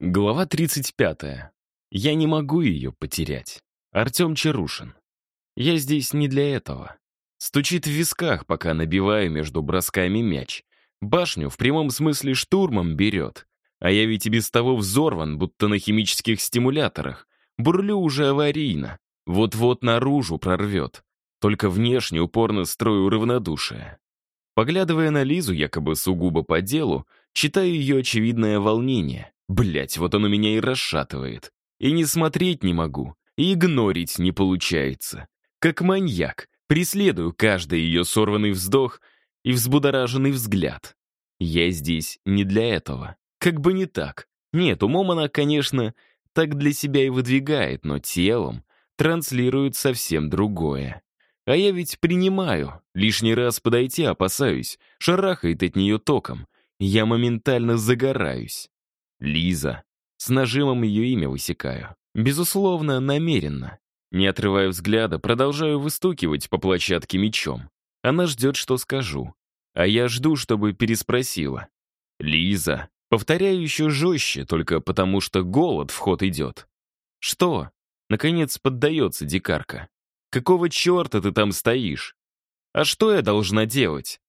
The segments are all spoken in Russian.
Глава 35. Я не могу ее потерять. Артем Чарушин. Я здесь не для этого. Стучит в висках, пока набиваю между бросками мяч. Башню в прямом смысле штурмом берет. А я ведь и без того взорван, будто на химических стимуляторах. Бурлю уже аварийно. Вот-вот наружу прорвет. Только внешне упорно строю равнодушие. Поглядывая на Лизу, якобы сугубо по делу, читаю ее очевидное волнение. Блять, вот оно меня и расшатывает. И не смотреть не могу, и игнорить не получается. Как маньяк, преследую каждый ее сорванный вздох и взбудораженный взгляд. Я здесь не для этого. Как бы не так. Нет, умом она, конечно, так для себя и выдвигает, но телом транслирует совсем другое. А я ведь принимаю, лишний раз подойти опасаюсь, шарахает от нее током. Я моментально загораюсь. Лиза. С нажимом ее имя высекаю. Безусловно, намеренно. Не отрывая взгляда, продолжаю выстукивать по площадке мечом. Она ждет, что скажу. А я жду, чтобы переспросила. «Лиза». Повторяю еще жестче, только потому что голод в ход идет. «Что?» Наконец поддается дикарка. «Какого черта ты там стоишь? А что я должна делать?»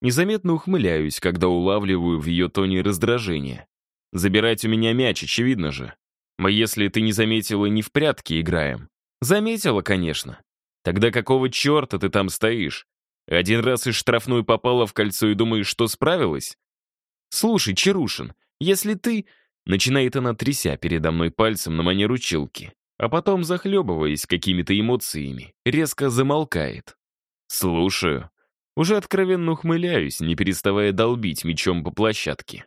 Незаметно ухмыляюсь, когда улавливаю в ее тоне раздражение. Забирать у меня мяч, очевидно же. Мы, если ты не заметила, не в прятки играем. Заметила, конечно. Тогда какого черта ты там стоишь? Один раз из штрафной попала в кольцо и думаешь, что справилась? Слушай, Чарушин, если ты... Начинает она, тряся передо мной пальцем на манеру чилки, а потом, захлебываясь какими-то эмоциями, резко замолкает. Слушаю. Уже откровенно ухмыляюсь, не переставая долбить мечом по площадке.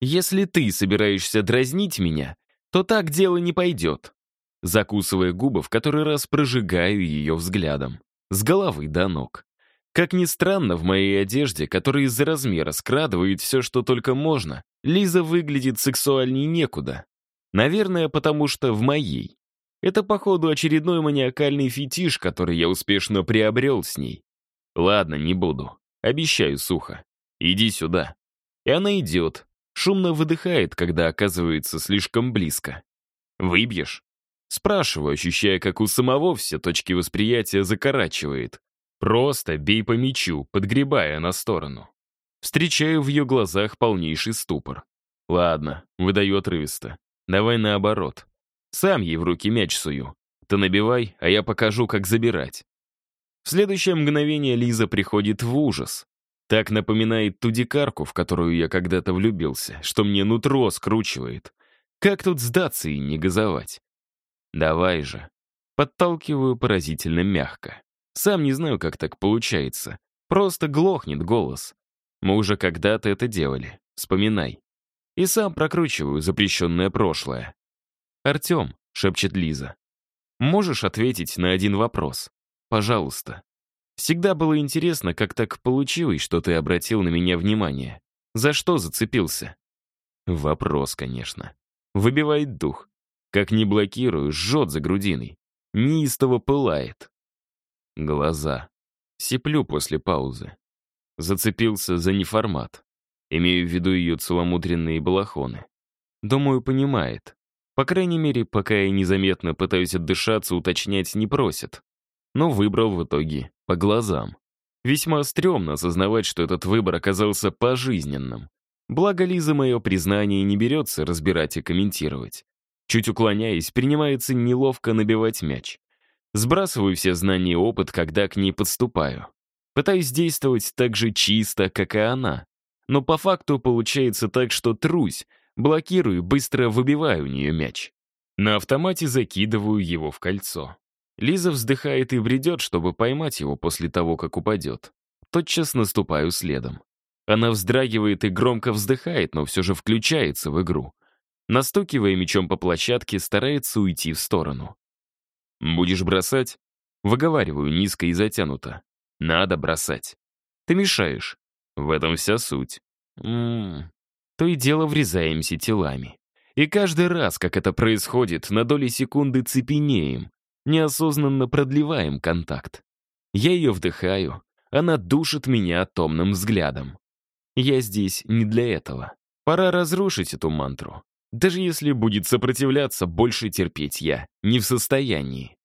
Если ты собираешься дразнить меня, то так дело не пойдет. Закусывая губы, в который раз прожигаю ее взглядом. С головы до ног. Как ни странно, в моей одежде, которая из-за размера скрадывает все, что только можно, Лиза выглядит сексуальней некуда. Наверное, потому что в моей. Это, походу, очередной маниакальный фетиш, который я успешно приобрел с ней. Ладно, не буду. Обещаю сухо. Иди сюда. И она идет, Шумно выдыхает, когда оказывается слишком близко. «Выбьешь?» Спрашиваю, ощущая, как у самого все точки восприятия закорачивает. Просто бей по мячу, подгребая на сторону. Встречаю в ее глазах полнейший ступор. «Ладно», — выдаю отрывисто. «Давай наоборот. Сам ей в руки мяч сую. Ты набивай, а я покажу, как забирать». Следующее мгновение Лиза приходит в ужас. Так напоминает ту дикарку, в которую я когда-то влюбился, что мне нутро скручивает. Как тут сдаться и не газовать? Давай же. Подталкиваю поразительно мягко. Сам не знаю, как так получается. Просто глохнет голос. Мы уже когда-то это делали. Вспоминай. И сам прокручиваю запрещенное прошлое. «Артем», — шепчет Лиза, — «можешь ответить на один вопрос? Пожалуйста». Всегда было интересно, как так получилось, что ты обратил на меня внимание. За что зацепился? Вопрос, конечно. Выбивает дух. Как не блокирую, жжет за грудиной. Неистово пылает. Глаза. Сиплю после паузы. Зацепился за неформат. Имею в виду ее целомудренные балахоны. Думаю, понимает. По крайней мере, пока я незаметно пытаюсь отдышаться, уточнять не просит но выбрал в итоге по глазам. Весьма стрёмно осознавать, что этот выбор оказался пожизненным. Благо Лиза мое признание не берется разбирать и комментировать. Чуть уклоняясь, принимается неловко набивать мяч. Сбрасываю все знания и опыт, когда к ней подступаю. Пытаюсь действовать так же чисто, как и она. Но по факту получается так, что трусь, блокирую, быстро выбиваю у нее мяч. На автомате закидываю его в кольцо. Лиза вздыхает и бредет, чтобы поймать его после того, как упадет. Тотчас наступаю следом. Она вздрагивает и громко вздыхает, но все же включается в игру. Настукивая мечом по площадке, старается уйти в сторону. «Будешь бросать?» Выговариваю низко и затянуто. «Надо бросать. Ты мешаешь. В этом вся суть». М То и дело врезаемся телами. И каждый раз, как это происходит, на доли секунды цепенеем, неосознанно продлеваем контакт. Я ее вдыхаю, она душит меня томным взглядом. Я здесь не для этого. Пора разрушить эту мантру. Даже если будет сопротивляться, больше терпеть я не в состоянии.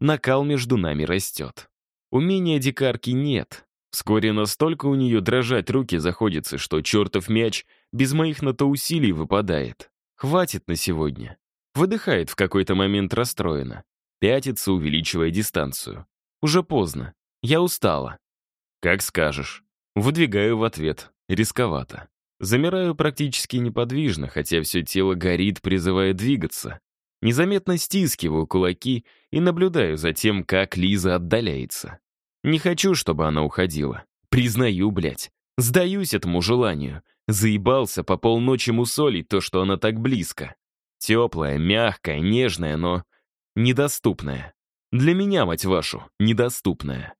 Накал между нами растет. Умения дикарки нет. Вскоре настолько у нее дрожать руки заходятся, что чертов мяч без моих на то усилий выпадает. Хватит на сегодня. Выдыхает в какой-то момент расстроенно. Пятится, увеличивая дистанцию. Уже поздно. Я устала. Как скажешь. Выдвигаю в ответ. Рисковато. Замираю практически неподвижно, хотя все тело горит, призывая двигаться. Незаметно стискиваю кулаки и наблюдаю за тем, как Лиза отдаляется. Не хочу, чтобы она уходила. Признаю, блядь. Сдаюсь этому желанию. Заебался по полночи мусолить то, что она так близко. Теплая, мягкая, нежная, но недоступная. Для меня, мать вашу, недоступная.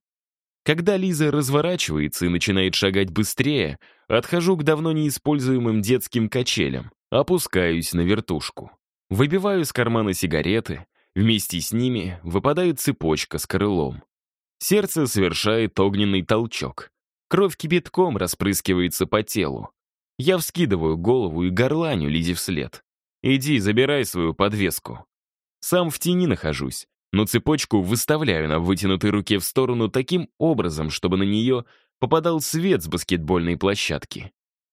Когда Лиза разворачивается и начинает шагать быстрее, отхожу к давно неиспользуемым детским качелям, опускаюсь на вертушку. Выбиваю из кармана сигареты, вместе с ними выпадает цепочка с крылом. Сердце совершает огненный толчок. Кровь кипятком распрыскивается по телу. Я вскидываю голову и горланю Лизе вслед. «Иди, забирай свою подвеску». Сам в тени нахожусь, но цепочку выставляю на вытянутой руке в сторону таким образом, чтобы на нее попадал свет с баскетбольной площадки.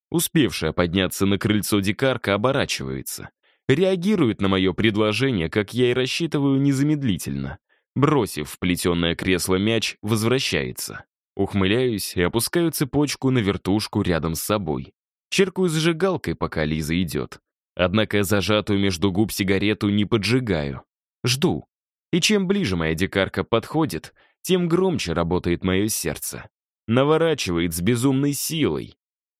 Успевшая подняться на крыльцо дикарка оборачивается. Реагирует на мое предложение, как я и рассчитываю, незамедлительно. Бросив в плетеное кресло мяч, возвращается. Ухмыляюсь и опускаю цепочку на вертушку рядом с собой. Черкаю зажигалкой, пока Лиза идет. Однако зажатую между губ сигарету не поджигаю. Жду. И чем ближе моя дикарка подходит, тем громче работает мое сердце. Наворачивает с безумной силой.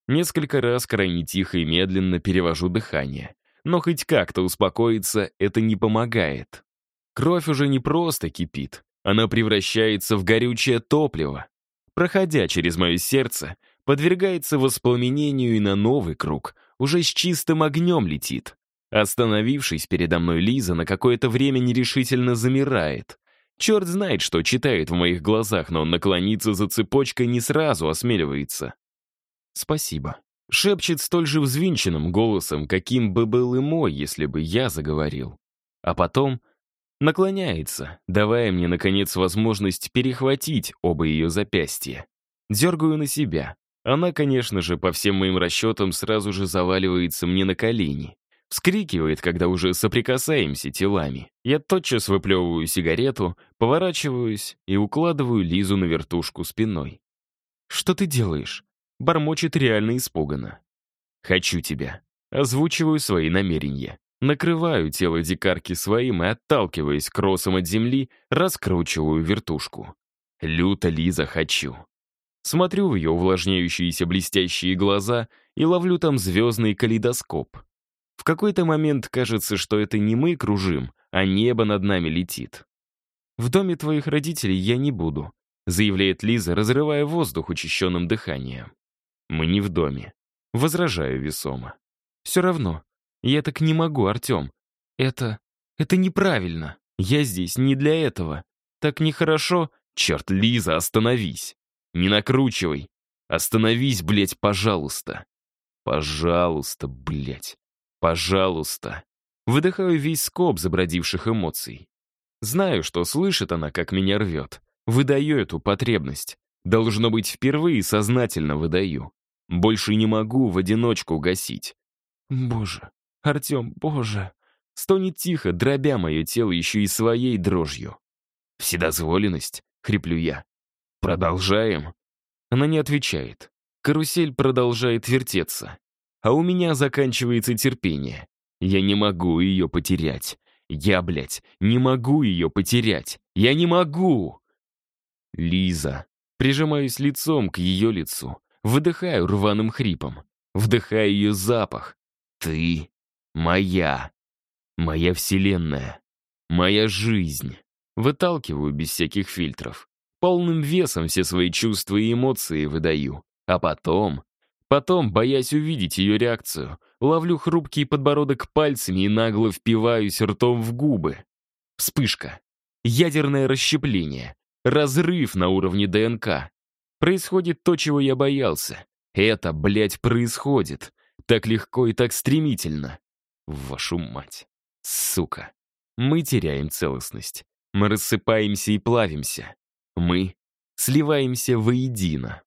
Несколько раз крайне тихо и медленно перевожу дыхание. Но хоть как-то успокоиться это не помогает. Кровь уже не просто кипит, она превращается в горючее топливо. Проходя через мое сердце, подвергается воспламенению и на новый круг, уже с чистым огнем летит. Остановившись передо мной, Лиза на какое-то время нерешительно замирает. Черт знает, что читает в моих глазах, но наклониться за цепочкой не сразу осмеливается. «Спасибо», — шепчет столь же взвинченным голосом, каким бы был и мой, если бы я заговорил. А потом Наклоняется, давая мне, наконец, возможность перехватить оба ее запястья. Дергаю на себя. Она, конечно же, по всем моим расчетам, сразу же заваливается мне на колени. Вскрикивает, когда уже соприкасаемся телами. Я тотчас выплевываю сигарету, поворачиваюсь и укладываю Лизу на вертушку спиной. «Что ты делаешь?» Бормочет реально испуганно. «Хочу тебя». Озвучиваю свои намерения. Накрываю тело дикарки своим и, отталкиваясь кроссом от земли, раскручиваю вертушку. Люто Лиза хочу. Смотрю в ее увлажняющиеся блестящие глаза и ловлю там звездный калейдоскоп. В какой-то момент кажется, что это не мы кружим, а небо над нами летит. «В доме твоих родителей я не буду», заявляет Лиза, разрывая воздух учащенным дыханием. «Мы не в доме». Возражаю весомо. «Все равно, я так не могу, Артем. Это... это неправильно. Я здесь не для этого. Так нехорошо. Черт, Лиза, остановись. Не накручивай. Остановись, блядь, пожалуйста. Пожалуйста, блядь. Пожалуйста. Выдыхаю весь скоб забродивших эмоций. Знаю, что слышит она, как меня рвет. Выдаю эту потребность. Должно быть, впервые сознательно выдаю. Больше не могу в одиночку гасить. Боже, Артем, боже!» Стонет тихо, дробя мое тело еще и своей дрожью. «Вседозволенность?» — хриплю я. «Продолжаем?» Она не отвечает. Карусель продолжает вертеться. А у меня заканчивается терпение. Я не могу ее потерять. Я, блядь, не могу ее потерять. Я не могу! Лиза. Прижимаюсь лицом к ее лицу. Выдыхаю рваным хрипом. Вдыхаю ее запах. Ты Моя. Моя вселенная. Моя жизнь. Выталкиваю без всяких фильтров. Полным весом все свои чувства и эмоции выдаю. А потом... Потом, боясь увидеть ее реакцию, ловлю хрупкий подбородок пальцами и нагло впиваюсь ртом в губы. Вспышка. Ядерное расщепление. Разрыв на уровне ДНК. Происходит то, чего я боялся. Это, блядь, происходит. Так легко и так стремительно. Вашу мать. Сука. Мы теряем целостность. Мы рассыпаемся и плавимся. Мы сливаемся воедино.